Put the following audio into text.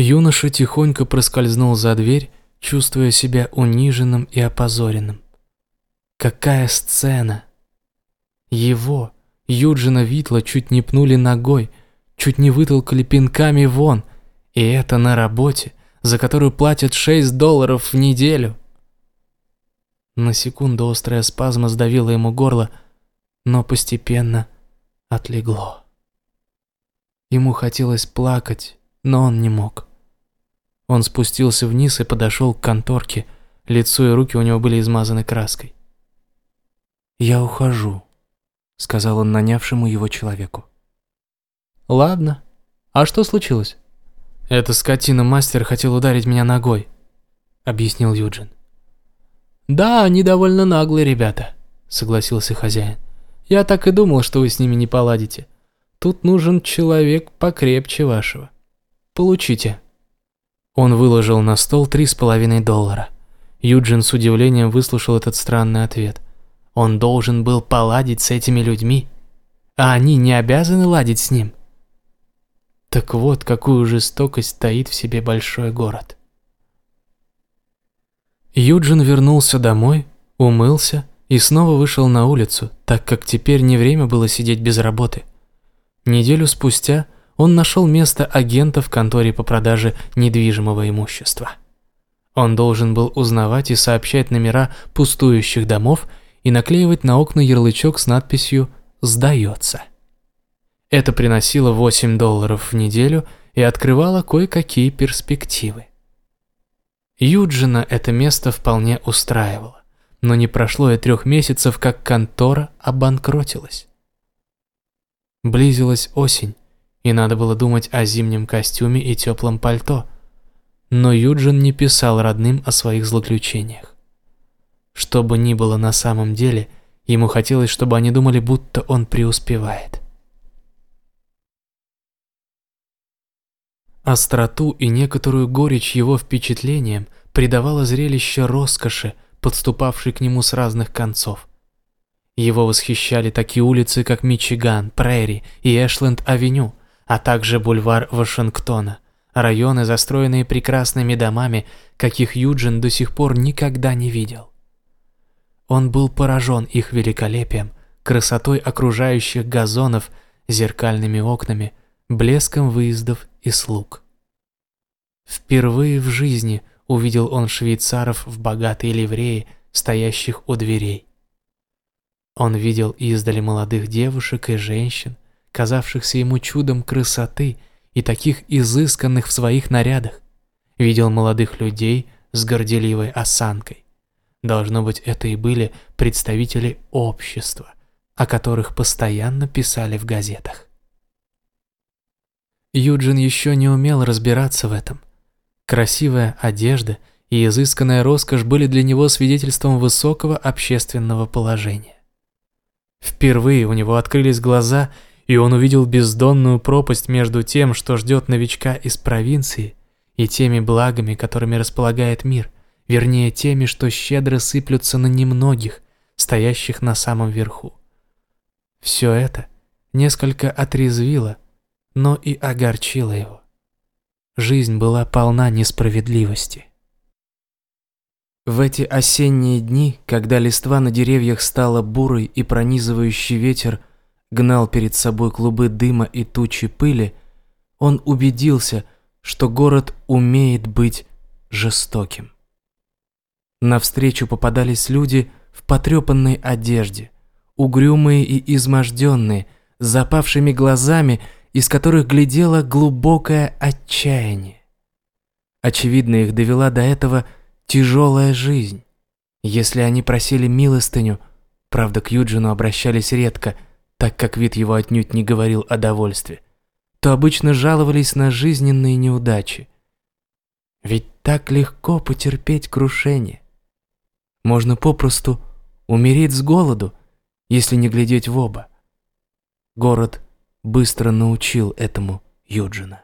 Юноша тихонько проскользнул за дверь, чувствуя себя униженным и опозоренным. Какая сцена! Его, Юджина Витла, чуть не пнули ногой, чуть не вытолкали пинками вон, и это на работе, за которую платят 6 долларов в неделю. На секунду острая спазма сдавила ему горло, но постепенно отлегло. Ему хотелось плакать, но он не мог. Он спустился вниз и подошел к конторке, лицо и руки у него были измазаны краской. «Я ухожу», — сказал он нанявшему его человеку. «Ладно. А что случилось?» «Эта скотина-мастер хотел ударить меня ногой», — объяснил Юджин. «Да, они довольно наглые ребята», — согласился хозяин. «Я так и думал, что вы с ними не поладите. Тут нужен человек покрепче вашего. Получите». Он выложил на стол три с половиной доллара. Юджин с удивлением выслушал этот странный ответ. Он должен был поладить с этими людьми, а они не обязаны ладить с ним. Так вот, какую жестокость таит в себе большой город. Юджин вернулся домой, умылся и снова вышел на улицу, так как теперь не время было сидеть без работы. Неделю спустя он нашел место агента в конторе по продаже недвижимого имущества. Он должен был узнавать и сообщать номера пустующих домов и наклеивать на окна ярлычок с надписью «Сдается». Это приносило 8 долларов в неделю и открывало кое-какие перспективы. Юджина это место вполне устраивало, но не прошло и трех месяцев, как контора обанкротилась. Близилась осень, и надо было думать о зимнем костюме и теплом пальто, но Юджин не писал родным о своих злоключениях. Что бы ни было на самом деле, ему хотелось, чтобы они думали, будто он преуспевает. Остроту и некоторую горечь его впечатлениям придавало зрелище роскоши, подступавшей к нему с разных концов. Его восхищали такие улицы, как Мичиган, Прерри и Эшленд-авеню, а также бульвар Вашингтона, районы, застроенные прекрасными домами, каких Юджин до сих пор никогда не видел. Он был поражен их великолепием, красотой окружающих газонов, зеркальными окнами, блеском выездов и слуг. Впервые в жизни увидел он швейцаров в богатой ливреи, стоящих у дверей. Он видел издали молодых девушек и женщин, казавшихся ему чудом красоты и таких изысканных в своих нарядах. Видел молодых людей с горделивой осанкой. Должно быть, это и были представители общества, о которых постоянно писали в газетах. Юджин еще не умел разбираться в этом. Красивая одежда и изысканная роскошь были для него свидетельством высокого общественного положения. Впервые у него открылись глаза, и он увидел бездонную пропасть между тем, что ждет новичка из провинции, и теми благами, которыми располагает мир, вернее теми, что щедро сыплются на немногих, стоящих на самом верху. Все это несколько отрезвило – но и огорчило его. Жизнь была полна несправедливости. В эти осенние дни, когда листва на деревьях стала бурой и пронизывающий ветер гнал перед собой клубы дыма и тучи пыли, он убедился, что город умеет быть жестоким. Навстречу попадались люди в потрепанной одежде, угрюмые и изможденные, с запавшими глазами – из которых глядело глубокое отчаяние. Очевидно, их довела до этого тяжелая жизнь. Если они просили милостыню, правда, к Юджину обращались редко, так как вид его отнюдь не говорил о довольстве, то обычно жаловались на жизненные неудачи. Ведь так легко потерпеть крушение. Можно попросту умереть с голоду, если не глядеть в оба. Город быстро научил этому Юджина.